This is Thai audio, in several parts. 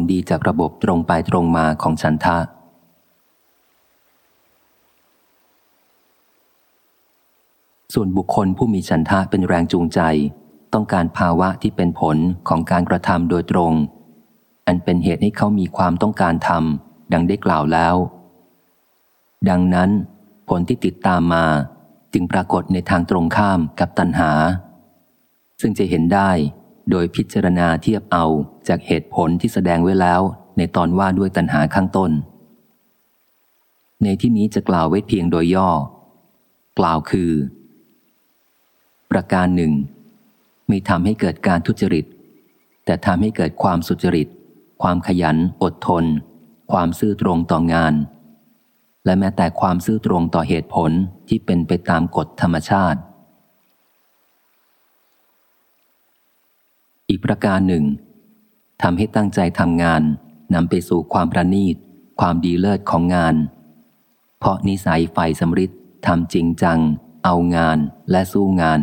ลดีจากระบบตรงไปตรงมาของฉันทะ ส่วนบุคคลผู้มีฉันทะเป็นแรงจูงใจ ต้องการภาวะที่เป็นผลของการกระทำโดยตรง อันเป็นเหตุให้เขามีความต้องการทำดังได้กล่าวแล้ว ดังนั้น ผลที่ติดตามมาจึงปรากฏในทางตรงข้ามกับตัณหา ซึ่งจะเห็นได้ โดยพิจารณาเทียบเอาจากเหตุผลที่แสดงไว้แล้วในตอนว่าด้วยตัณหาข้างต้น ในที่นี้จะกล่าวไว้เพียงโดยย่อ กล่าวคือ ประการหนึ่งไม่ทำให้เกิดการทุจริต แต่ทำให้เกิดความสุจริต ความขยัน อดทน ความซื่อตรงต่องาน และแม้แต่ความซื่อตรงต่อเหตุผลที่เป็นไปตามกฎธรรมชาติ อีกประการหนึ่งทำให้ตั้งใจทำงานนำไปสู่ความประณีต ความดีเลิศของงาน เพราะนิสัยใฝ่สำริดทำจริงจัง เอางานและสู้งาน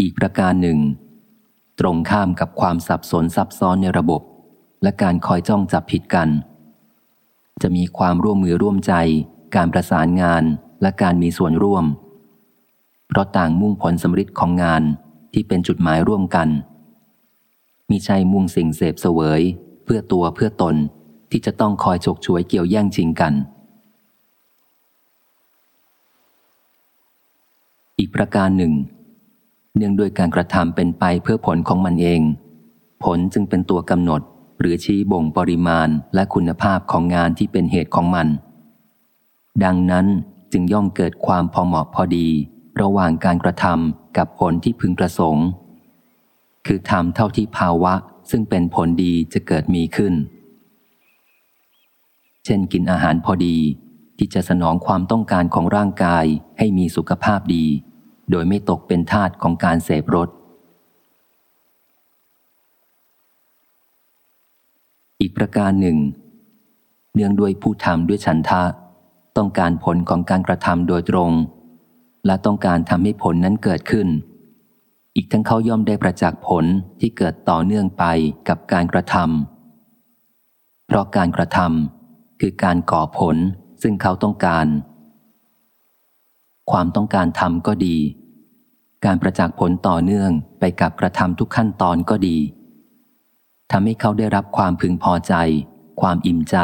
อีกประการหนึ่ง ตรงข้ามกับความสับสนซับซ้อนในระบบ และการคอยจ้องจับผิดกัน จะมีความร่วมมือร่วมใจ การประสานงานและการมีส่วนร่วม เพราะต่างมุ่งผลสำฤทธิ์ของงานที่เป็นจุดหมายร่วมกัน มีใช่มุ่งสิ่งเสพเสวย เพื่อตัวเพื่อตนที่จะต้องคอยฉกฉวยเกี่ยวแย่งชิงกัน อีกประการหนึ่ง เนื่องด้วยการกระทำเป็นไปเพื่อผลของมันเอง ผลจึงเป็นตัวกำหนดหรือชี้บ่งปริมาณและคุณภาพของงานที่เป็นเหตุของมัน ดังนั้นจึงย่อมเกิดความพอเหมาะพอดี ระหว่างการกระทำกับผลที่พึงประสงค์ คือทำเท่าที่ภาวะซึ่งเป็นผลดีจะเกิดมีขึ้น เช่นกินอาหารพอดีที่จะสนองความต้องการของร่างกายให้มีสุขภาพดี โดยไม่ตกเป็นทาตของการเสพรสอีกประการหนึ่ง เนื่องด้วยผู้ทำด้วยฉันทะ ต้องการผลของการกระทำโดยตรง และต้องการทำให้ผลนั้นเกิดขึ้น อีกทั้งเขาย่อมได้ประจักษ์ผลที่เกิดต่อเนื่องไปกับการกระทำเพราะการกระทำคือการก่อผลซึ่งเขาต้องการ ความต้องการทำก็ดี การประจักษ์ผลต่อเนื่องไปกับกระทำทุกขั้นตอนก็ดีทำให้เขาได้รับความพึงพอใจ ความอิ่มใจ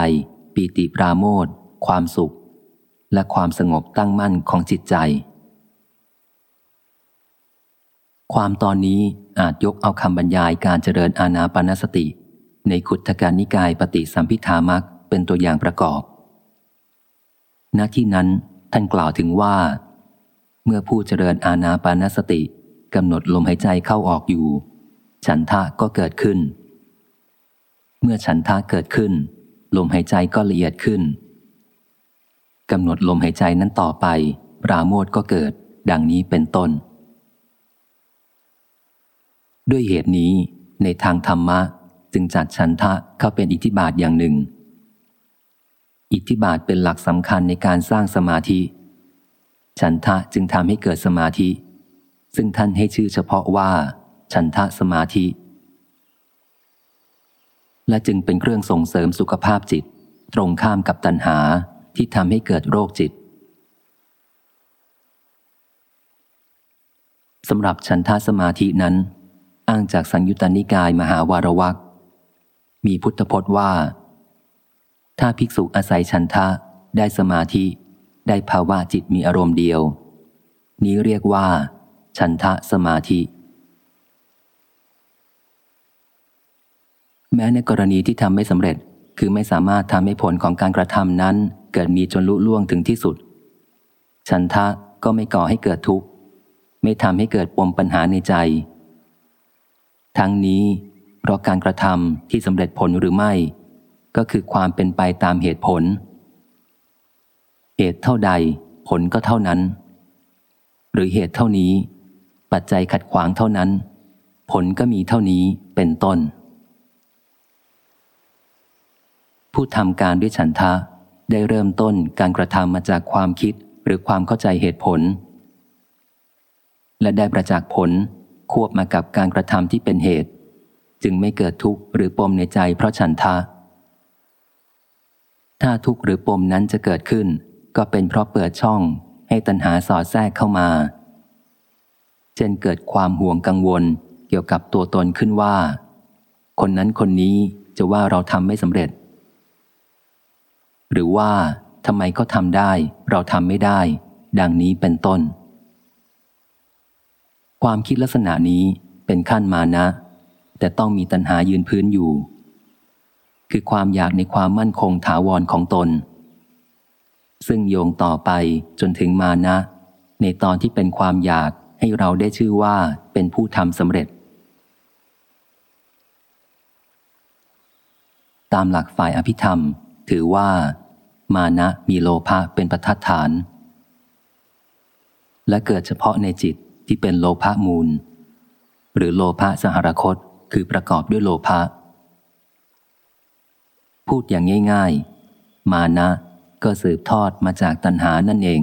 ปีติปราโมทความสุข และความสงบตั้งมั่นของจิตใจ ความตอนนี้อาจยกเอาคำบรรยายการเจริญอาณาปณสติ ในขุทการนิกายปฏิสัมพิธามักเป็นตัวอย่างประกอบ ณ ที่นั้นท่านกล่าวถึงว่า เมื่อผู้เจริญอาณาปณสติกำหนดลมหายใจเข้าออกอยู่ ฉันทะก็เกิดขึ้น เมื่อฉันทะเกิดขึ้น ลมหายใจก็ละเอียดขึ้นกำหนดลมหายใจนั้นต่อไป ปราโมทก็เกิด ดังนี้เป็นต้น ด้วยเหตุนี้ในทางธรรมะจึงจัดฉันทะเข้าเป็นอิทธิบาทอย่างหนึ่ง อิทธิบาทเป็นหลักสำคัญในการสร้างสมาธิฉันทะจึงทำให้เกิดสมาธิ ซึ่งท่านให้ชื่อเฉพาะว่าฉันทะสมาธิ และจึงเป็นเครื่องส่งเสริมสุขภาพจิต ตรงข้ามกับตัณหาที่ทำให้เกิดโรคจิตสำหรับฉันทะสมาธินั้นางจากสังยุตตนิกายมหาวารวักมีพุทธพจน์ว่า ถ้าภิกษุอาศัยฉันทะได้สมาธิ ได้ภาวะจิตมีอารมณ์เดียว นี้เรียกว่าฉันทะสมาธิ แม้ในกรณีที่ทำไม่สำเร็จคือไม่สามารถทำให้ผลของการกระทำนั้นเกิดมีจนลุล่วงถึงที่สุดฉันทะก็ไม่ก่อให้เกิดทุกข์ ไม่ทำให้เกิดปมปัญหาในใจ ทั้งนี้เพราะการกระทำที่สำเร็จผลหรือไม่ ก็คือความเป็นไปตามเหตุผล เหตุเท่าใดผลก็เท่านั้น หรือเหตุเท่านี้ ปัจจัยขัดขวางเท่านั้น ผลก็มีเท่านี้เป็นต้น ผู้ทำการด้วยฉันทะได้เริ่มต้นการกระทำมาจากความคิดหรือความเข้าใจเหตุผล และได้ประจักษ์ผล ควบมากับการกระทำที่เป็นเหตุ จึงไม่เกิดทุกข์หรือปมในใจเพราะฉันทะ ถ้าทุกข์หรือปมนั้นจะเกิดขึ้น ก็เป็นเพราะเปิดช่องให้ตัณหาสอดแทรกเข้ามา เช่นเกิดความห่วงกังวลเกี่ยวกับตัวตนขึ้นว่า คนนั้นคนนี้จะว่าเราทำไม่สำเร็จ หรือว่าทำไมเขาทำได้ เราทำไม่ได้ ดังนี้เป็นต้น ความคิดลักษณะนี้เป็นขั้นมานะ แต่ต้องมีตัณหายืนพื้นอยู่ คือความอยากในความมั่นคงถาวรของตน ซึ่งโยงต่อไปจนถึงมานะ ในตอนที่เป็นความอยากให้เราได้ชื่อว่าเป็นผู้ทำสำเร็จ ตามหลักฝ่ายอภิธรรม ถือว่า มานะมีโลภะเป็นประทัดฐาน และเกิดเฉพาะในจิต ที่เป็นโลภะมูล หรือโลภะสหรคตคือประกอบด้วยโลภะ พูดอย่างง่าย ๆ มานะก็สืบทอดมาจากตัณหานั่นเอง